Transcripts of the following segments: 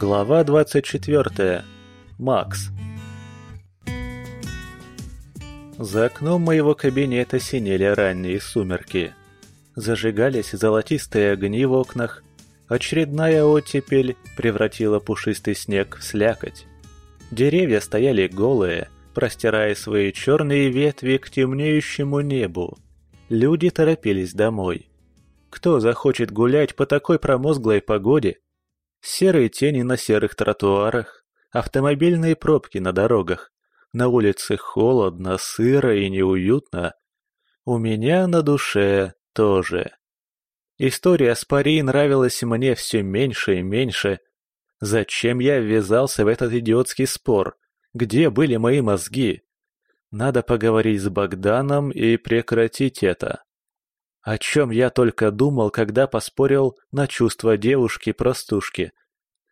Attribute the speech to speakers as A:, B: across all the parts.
A: Глава 24. Макс. За окном моего кабинета синели ранние сумерки. Зажигались золотистые огни в окнах. Очередная оттепель превратила пушистый снег в слякоть. Деревья стояли голые, простирая свои черные ветви к темнеющему небу. Люди торопились домой. Кто захочет гулять по такой промозглой погоде Серые тени на серых тротуарах, автомобильные пробки на дорогах. На улице холодно, сыро и неуютно. У меня на душе тоже. История с Пари нравилась мне все меньше и меньше. Зачем я ввязался в этот идиотский спор? Где были мои мозги? Надо поговорить с Богданом и прекратить это. О чем я только думал, когда поспорил на чувства девушки-простушки.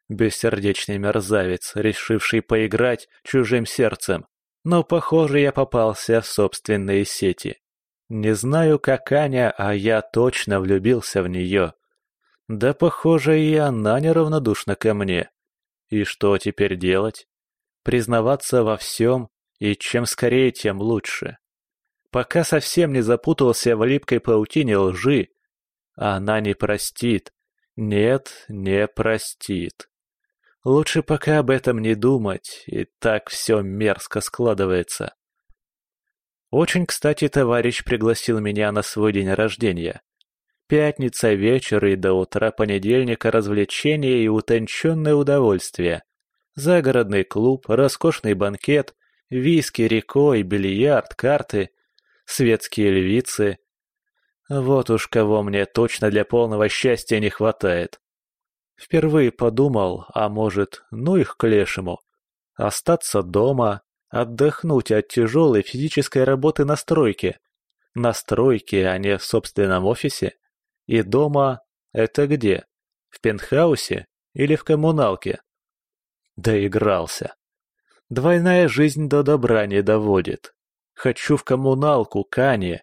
A: Бессердечный мерзавец, решивший поиграть чужим сердцем. Но, похоже, я попался в собственные сети. Не знаю, как Аня, а я точно влюбился в нее. Да, похоже, и она неравнодушна ко мне. И что теперь делать? Признаваться во всем, и чем скорее, тем лучше пока совсем не запутался в липкой паутине лжи. Она не простит. Нет, не простит. Лучше пока об этом не думать, и так все мерзко складывается. Очень кстати товарищ пригласил меня на свой день рождения. Пятница, вечер и до утра понедельника развлечения и утонченное удовольствие. Загородный клуб, роскошный банкет, виски рекой, бильярд, карты светские львицы. Вот уж кого мне точно для полного счастья не хватает. Впервые подумал, а может, ну их к лешему. Остаться дома, отдохнуть от тяжелой физической работы на стройке. На стройке, а не в собственном офисе. И дома — это где? В пентхаусе или в коммуналке? Доигрался. Двойная жизнь до добра не доводит. Хочу в коммуналку, Кани.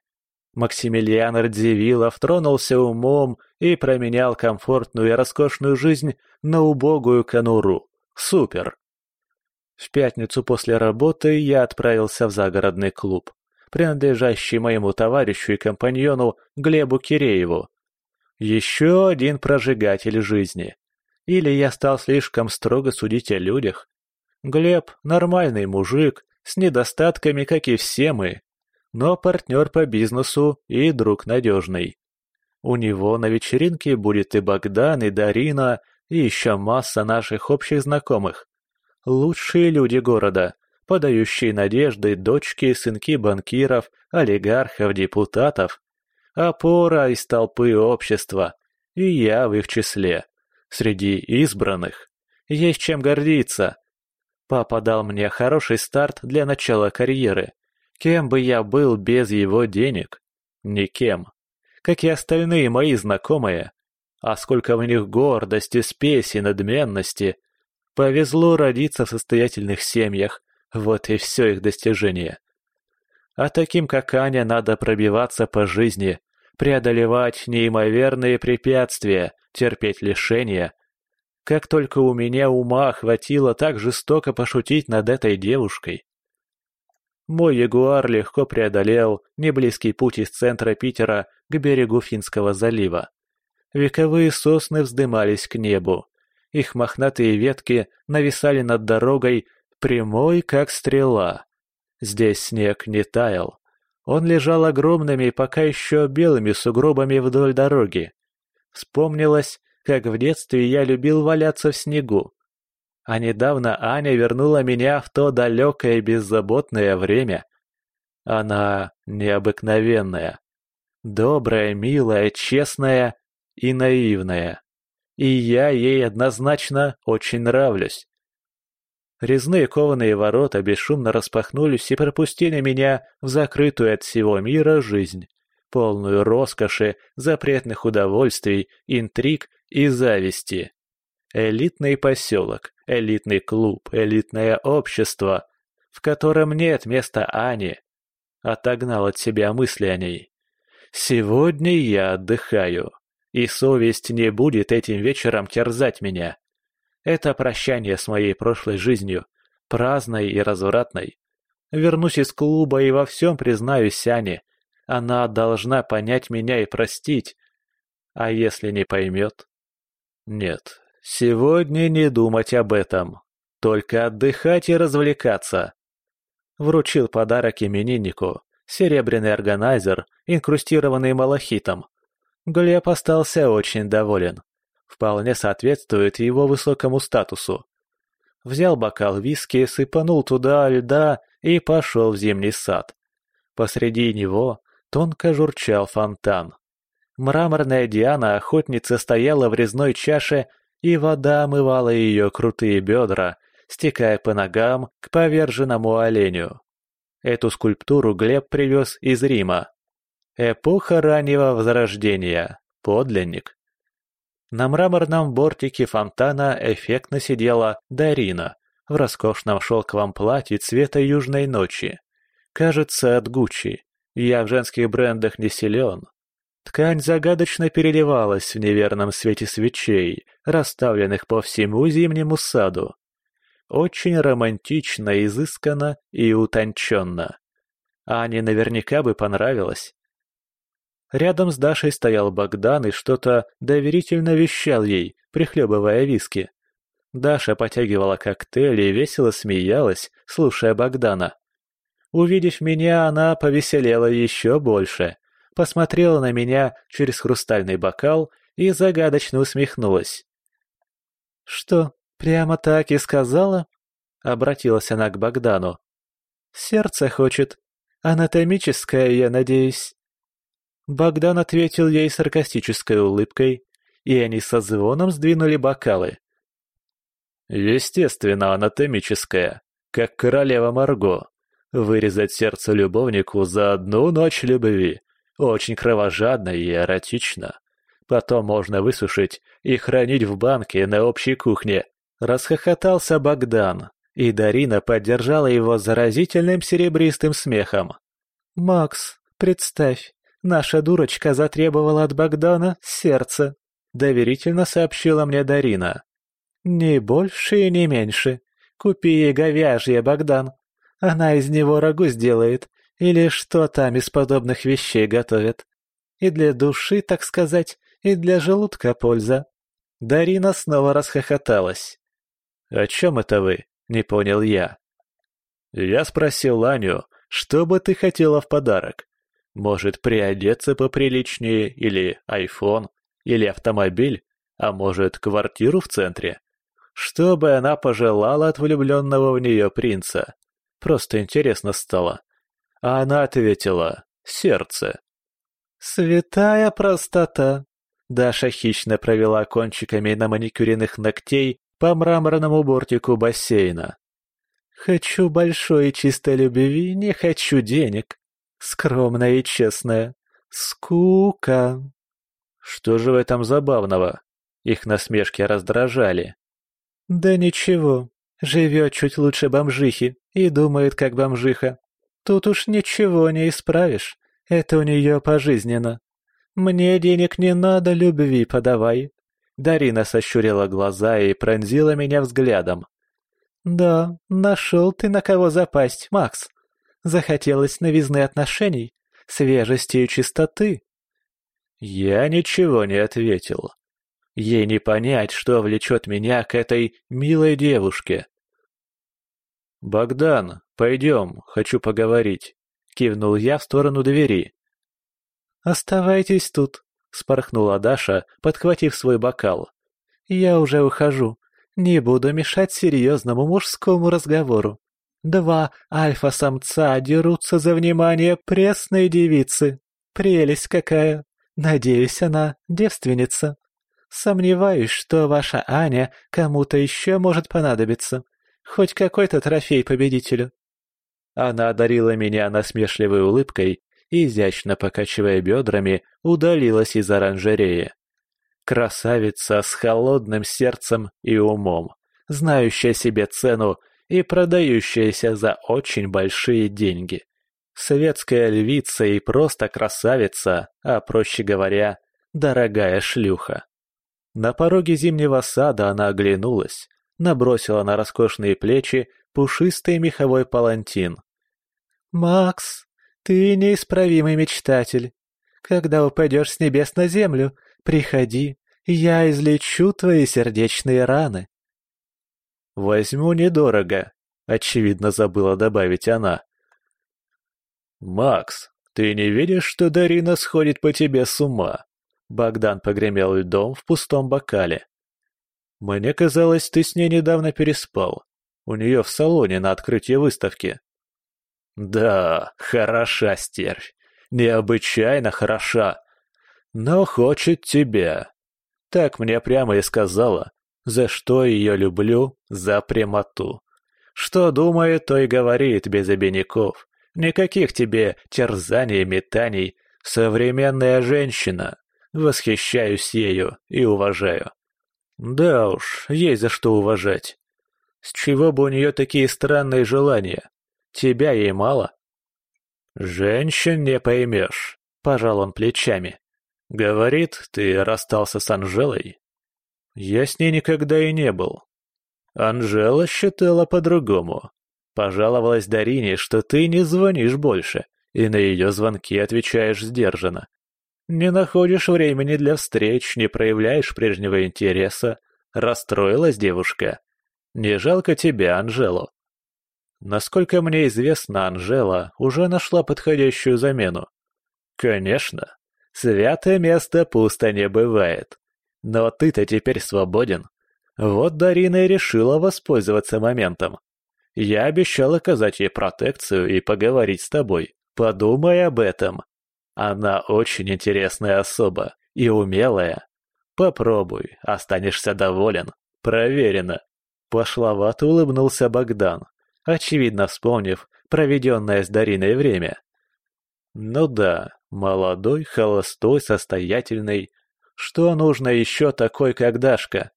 A: Максимилиан Радзивиллов тронулся умом и променял комфортную и роскошную жизнь на убогую конуру. Супер! В пятницу после работы я отправился в загородный клуб, принадлежащий моему товарищу и компаньону Глебу Кирееву. Еще один прожигатель жизни. Или я стал слишком строго судить о людях. Глеб – нормальный мужик, с недостатками, как и все мы, но партнер по бизнесу и друг надежный. У него на вечеринке будет и Богдан, и Дарина, и еще масса наших общих знакомых. Лучшие люди города, подающие надежды дочки и сынки банкиров, олигархов, депутатов. Опора из толпы общества, и я в их числе. Среди избранных. Есть чем гордиться, Папа дал мне хороший старт для начала карьеры. Кем бы я был без его денег? Никем. Как и остальные мои знакомые. А сколько в них гордости, спеси, надменности. Повезло родиться в состоятельных семьях. Вот и все их достижение. А таким, как Аня, надо пробиваться по жизни, преодолевать неимоверные препятствия, терпеть лишения – как только у меня ума хватило так жестоко пошутить над этой девушкой. Мой ягуар легко преодолел неблизкий путь из центра Питера к берегу Финского залива. Вековые сосны вздымались к небу. Их мохнатые ветки нависали над дорогой, прямой как стрела. Здесь снег не таял. Он лежал огромными, пока еще белыми сугробами вдоль дороги. Вспомнилось, как в детстве я любил валяться в снегу. А недавно Аня вернула меня в то далекое беззаботное время. Она необыкновенная. Добрая, милая, честная и наивная. И я ей однозначно очень нравлюсь. Резные кованые ворота бесшумно распахнулись и пропустили меня в закрытую от всего мира жизнь полную роскоши, запретных удовольствий, интриг и зависти. Элитный поселок, элитный клуб, элитное общество, в котором нет места Ани. Отогнал от себя мысли о ней. Сегодня я отдыхаю, и совесть не будет этим вечером терзать меня. Это прощание с моей прошлой жизнью, праздной и развратной. Вернусь из клуба и во всем признаюсь Ане. Она должна понять меня и простить. А если не поймет? Нет, сегодня не думать об этом. Только отдыхать и развлекаться. Вручил подарок имениннику. Серебряный органайзер, инкрустированный малахитом. Глеб остался очень доволен. Вполне соответствует его высокому статусу. Взял бокал виски, сыпанул туда льда и пошел в зимний сад. Посреди него тонко журчал фонтан. Мраморная Диана охотница стояла в резной чаше, и вода омывала ее крутые бедра, стекая по ногам к поверженному оленю. Эту скульптуру Глеб привез из Рима. Эпоха раннего возрождения. Подлинник. На мраморном бортике фонтана эффектно сидела Дарина в роскошном шелковом платье цвета южной ночи. Кажется, от Гуччи. Я в женских брендах не силен. Ткань загадочно переливалась в неверном свете свечей, расставленных по всему зимнему саду. Очень романтично, изысканно и утонченно. Ане наверняка бы понравилось. Рядом с Дашей стоял Богдан и что-то доверительно вещал ей, прихлебывая виски. Даша потягивала коктейль и весело смеялась, слушая Богдана. Увидев меня, она повеселела еще больше, посмотрела на меня через хрустальный бокал и загадочно усмехнулась. «Что, «Прямо так и сказала?» — обратилась она к Богдану. «Сердце хочет. Анатомическое, я надеюсь». Богдан ответил ей саркастической улыбкой, и они со звоном сдвинули бокалы.
B: «Естественно, анатомическое, как королева Марго. Вырезать сердце любовнику за одну ночь любви. Очень кровожадно и эротично. Потом можно высушить и хранить в банке на общей кухне. Расхохотался Богдан, и Дарина поддержала его заразительным серебристым смехом.
C: «Макс, представь, наша дурочка затребовала от Богдана сердце», — доверительно сообщила мне Дарина. «Ни больше и не меньше. Купи ей говяжье, Богдан. Она из него рагу сделает, или что там из подобных вещей готовит. И для души, так сказать, и для желудка польза». Дарина снова расхохоталась.
A: «О чем это вы?» — не понял я. Я спросил Аню, что бы ты хотела в подарок? Может, приодеться поприличнее, или айфон, или автомобиль, а может, квартиру в центре? Что бы она пожелала от влюбленного в нее принца? Просто интересно стало. А она ответила «сердце».
C: «Святая простота!» Даша хищно провела кончиками на маникюренных ногтей по мраморному бортику бассейна. «Хочу большой и чистой любви, не хочу денег. Скромная и честная. Скука».
A: Что же в этом забавного? Их насмешки раздражали.
C: «Да ничего, живет чуть лучше бомжихи и думает как бомжиха. Тут уж ничего не исправишь, это у нее пожизненно. Мне денег не надо, любви подавай,
A: Дарина сощурила глаза и пронзила меня взглядом.
C: «Да, нашел ты на кого запасть, Макс. Захотелось новизны отношений, свежести и чистоты».
A: Я ничего не ответил. Ей не понять, что влечет меня к этой милой девушке. «Богдан, пойдем, хочу поговорить», — кивнул я в сторону двери.
C: «Оставайтесь тут», Спорхнула Даша, подхватив свой бокал. «Я уже ухожу. Не буду мешать серьезному мужскому разговору. Два альфа-самца дерутся за внимание пресной девицы. Прелесть какая! Надеюсь, она девственница. Сомневаюсь, что ваша Аня кому-то еще может понадобиться. Хоть какой-то трофей победителю».
A: Она одарила меня насмешливой улыбкой изящно покачивая бедрами, удалилась из оранжереи. Красавица с холодным сердцем и умом, знающая себе цену и продающаяся за очень большие деньги. Светская львица и просто красавица, а проще говоря, дорогая шлюха. На пороге зимнего сада она оглянулась, набросила на роскошные плечи пушистый меховой палантин.
C: «Макс, ты неисправимый мечтатель. Когда упадешь с небес на землю, приходи, я излечу твои сердечные раны».
A: «Возьму недорого», — очевидно забыла добавить она. «Макс, ты не видишь, что Дарина сходит по тебе с ума?» Богдан погремел льдом в пустом бокале. «Мне казалось, ты с ней недавно переспал. У нее в салоне на открытии выставки». «Да, хороша стервь. Необычайно хороша. Но хочет тебя. Так мне прямо и сказала, за что ее люблю, за прямоту. Что думает, то и говорит без обиняков. Никаких тебе терзаний и метаний. Современная женщина. Восхищаюсь ею и уважаю. Да уж, есть за что уважать. С чего бы у нее такие странные желания? Тебя ей мало? Женщин не поймешь, пожал он плечами. Говорит, ты расстался с Анжелой. Я с ней никогда и не был. Анжела считала по-другому. Пожаловалась Дарине, что ты не звонишь больше, и на ее звонки отвечаешь сдержанно. Не находишь времени для встреч, не проявляешь прежнего интереса. Расстроилась девушка. Не жалко тебя, Анжелу. Насколько мне известно, Анжела уже нашла подходящую замену. Конечно, святое место пусто не бывает. Но ты-то теперь свободен. Вот Дарина и решила воспользоваться моментом. Я обещал оказать ей протекцию и поговорить с тобой. Подумай об этом. Она очень интересная особа и умелая. Попробуй, останешься доволен. Проверено. Пошловато улыбнулся Богдан, очевидно вспомнив проведенное с Дариной время. Ну да, молодой, холостой, состоятельный. Что нужно еще такой, как Дашка?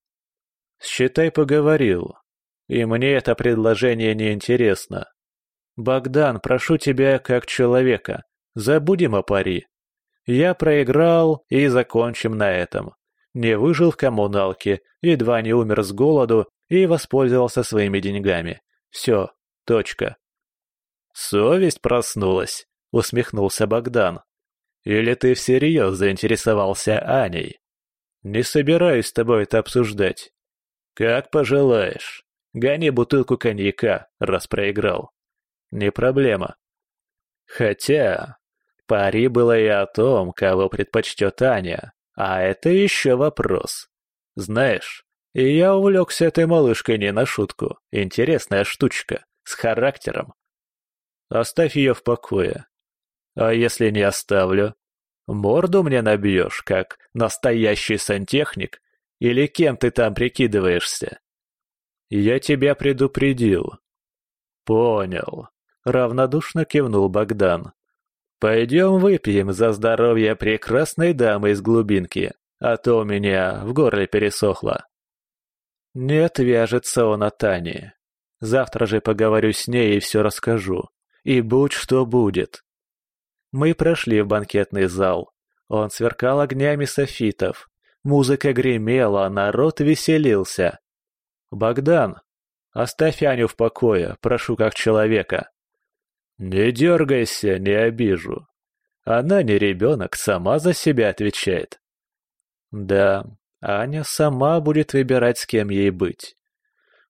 A: Считай, поговорил. И мне это предложение не интересно. Богдан, прошу тебя как человека, Забудем о пари. Я проиграл и закончим на этом. Не выжил в коммуналке, едва не умер с голоду и воспользовался своими деньгами. Все, точка. Совесть проснулась, усмехнулся Богдан. Или ты всерьез заинтересовался Аней? Не собираюсь с тобой это обсуждать. Как пожелаешь. Гони бутылку коньяка, раз проиграл. Не проблема. Хотя, Пари было и о том, кого предпочтет Аня, а это еще вопрос. Знаешь, и я увлекся этой малышкой не на шутку. Интересная штучка, с характером. Оставь ее в покое. А если не оставлю? Морду мне набьешь, как настоящий сантехник? Или кем ты там прикидываешься? Я тебя предупредил. Понял. Равнодушно кивнул Богдан. «Пойдем выпьем за здоровье прекрасной дамы из глубинки, а то у меня в горле пересохло». «Нет, вяжется он от Тани. Завтра же поговорю с ней и все расскажу. И будь что будет». Мы прошли в банкетный зал. Он сверкал огнями софитов. Музыка гремела, народ веселился. «Богдан, оставь Аню в покое, прошу как человека», «Не дергайся, не обижу. Она не ребенок, сама за себя отвечает». «Да, Аня сама будет выбирать, с кем ей быть.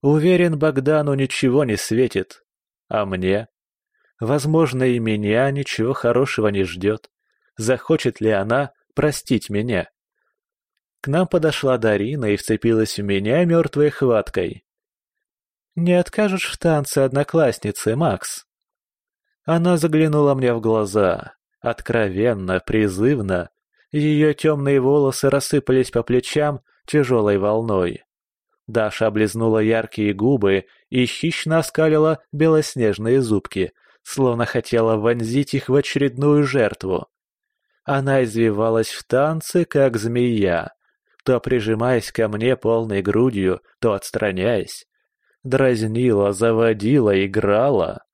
A: Уверен, Богдану ничего не светит. А мне? Возможно, и меня ничего хорошего не ждет. Захочет ли она простить меня?» К нам подошла Дарина и вцепилась в меня мертвой хваткой. «Не откажешь в танце одноклассницы, Макс?» Она заглянула мне в глаза, откровенно, призывно. Ее темные волосы рассыпались по плечам тяжелой волной. Даша облизнула яркие губы и хищно оскалила белоснежные зубки, словно хотела вонзить их в очередную жертву. Она извивалась в танце, как змея, то прижимаясь ко мне полной грудью, то отстраняясь. Дразнила, заводила, играла.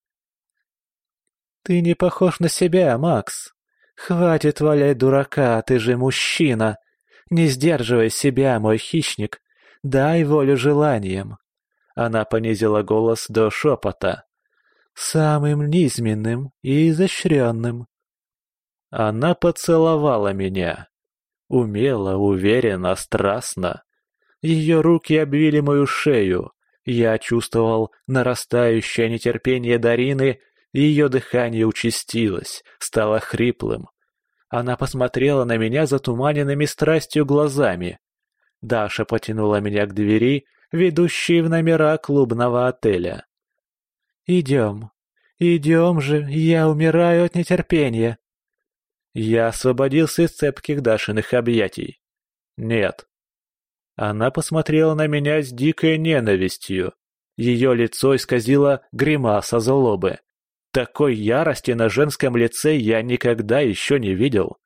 A: «Ты не похож на себя, Макс. Хватит валять дурака, ты же мужчина. Не сдерживай себя, мой хищник. Дай волю желаниям. Она понизила голос до шепота. «Самым низменным и изощренным». Она поцеловала меня. Умело, уверенно, страстно. Ее руки обвили мою шею. Я чувствовал нарастающее нетерпение Дарины, и ее дыхание участилось, стало хриплым. Она посмотрела на меня затуманенными страстью глазами. Даша потянула меня к двери, ведущей в номера клубного отеля. «Идем, идем же, я умираю от нетерпения». Я освободился из цепких Дашиных объятий. «Нет». Она посмотрела на меня с дикой ненавистью. Ее лицо исказило гримаса злобы. Такой ярости на женском лице я никогда еще не видел.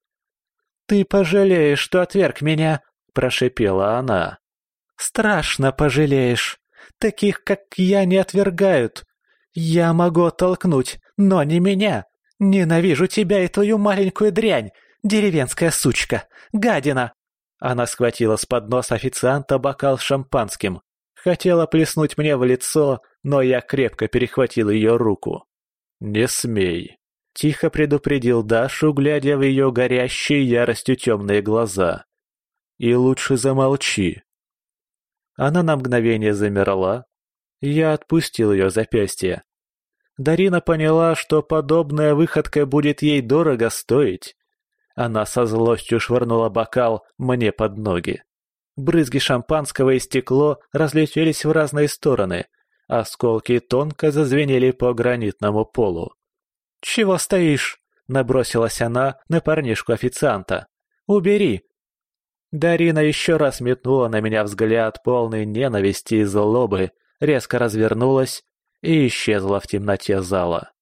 A: «Ты пожалеешь, что отверг меня!» – прошипела она. «Страшно пожалеешь. Таких, как я, не отвергают. Я могу оттолкнуть, но не меня. Ненавижу тебя и твою маленькую дрянь, деревенская сучка, гадина!» Она схватила с подноса официанта бокал с шампанским. Хотела плеснуть мне в лицо, но я крепко перехватил ее руку. «Не смей!» — тихо предупредил Дашу, глядя в ее горящие яростью темные глаза. «И лучше замолчи!» Она на мгновение замерла. Я отпустил ее запястье. Дарина поняла, что подобная выходка будет ей дорого стоить. Она со злостью швырнула бокал мне под ноги. Брызги шампанского и стекло разлетелись в разные стороны, Осколки тонко зазвенели по гранитному полу. «Чего стоишь?» — набросилась она на парнишку-официанта. «Убери!» Дарина еще раз метнула на меня взгляд полный ненависти и злобы, резко развернулась и исчезла в темноте зала.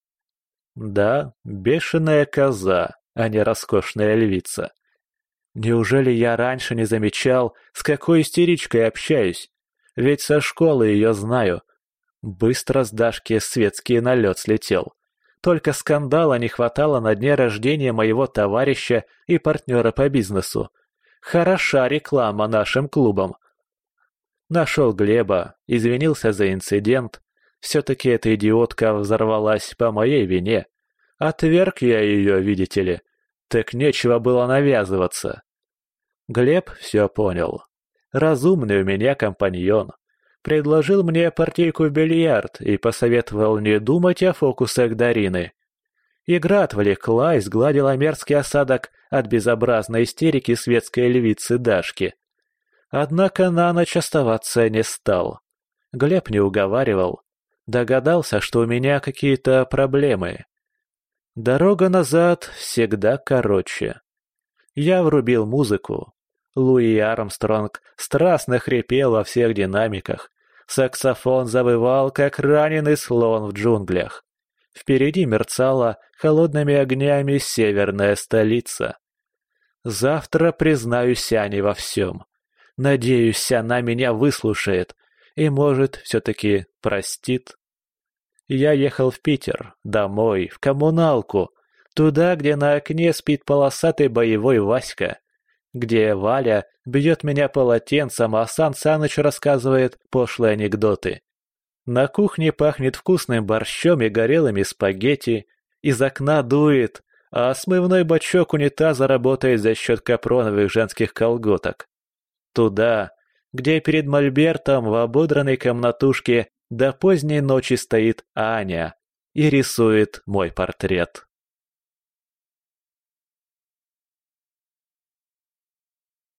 A: Да, бешеная коза, а не роскошная львица. Неужели я раньше не замечал, с какой истеричкой общаюсь? Ведь со школы ее знаю, Быстро с Дашки светский налет слетел. Только скандала не хватало на дне рождения моего товарища и партнера по бизнесу. Хороша реклама нашим клубам. Нашел Глеба, извинился за инцидент. Все-таки эта идиотка взорвалась по моей вине. Отверг я ее, видите ли. Так нечего было навязываться. Глеб все понял. Разумный у меня компаньон предложил мне партийку в бильярд и посоветовал не думать о фокусах Дарины. Игра отвлекла и сгладила мерзкий осадок от безобразной истерики светской львицы Дашки. Однако на ночь оставаться не стал. Глеб не уговаривал. Догадался, что у меня какие-то проблемы. Дорога назад всегда короче. Я врубил музыку. Луи Армстронг страстно хрипел во всех динамиках, Саксофон завывал, как раненый слон в джунглях. Впереди мерцала холодными огнями северная столица. Завтра признаюсь Ане во всем. Надеюсь, она меня выслушает и, может, все-таки простит. Я ехал в Питер, домой, в коммуналку, туда, где на окне спит полосатый боевой Васька где Валя бьет меня полотенцем, а Сан Саныч рассказывает пошлые анекдоты. На кухне пахнет вкусным борщом и горелыми спагетти, из окна дует, а смывной бачок унитаза работает за счет капроновых женских колготок. Туда, где перед мольбертом в ободранной комнатушке до поздней ночи стоит Аня и рисует мой портрет.